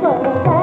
走楼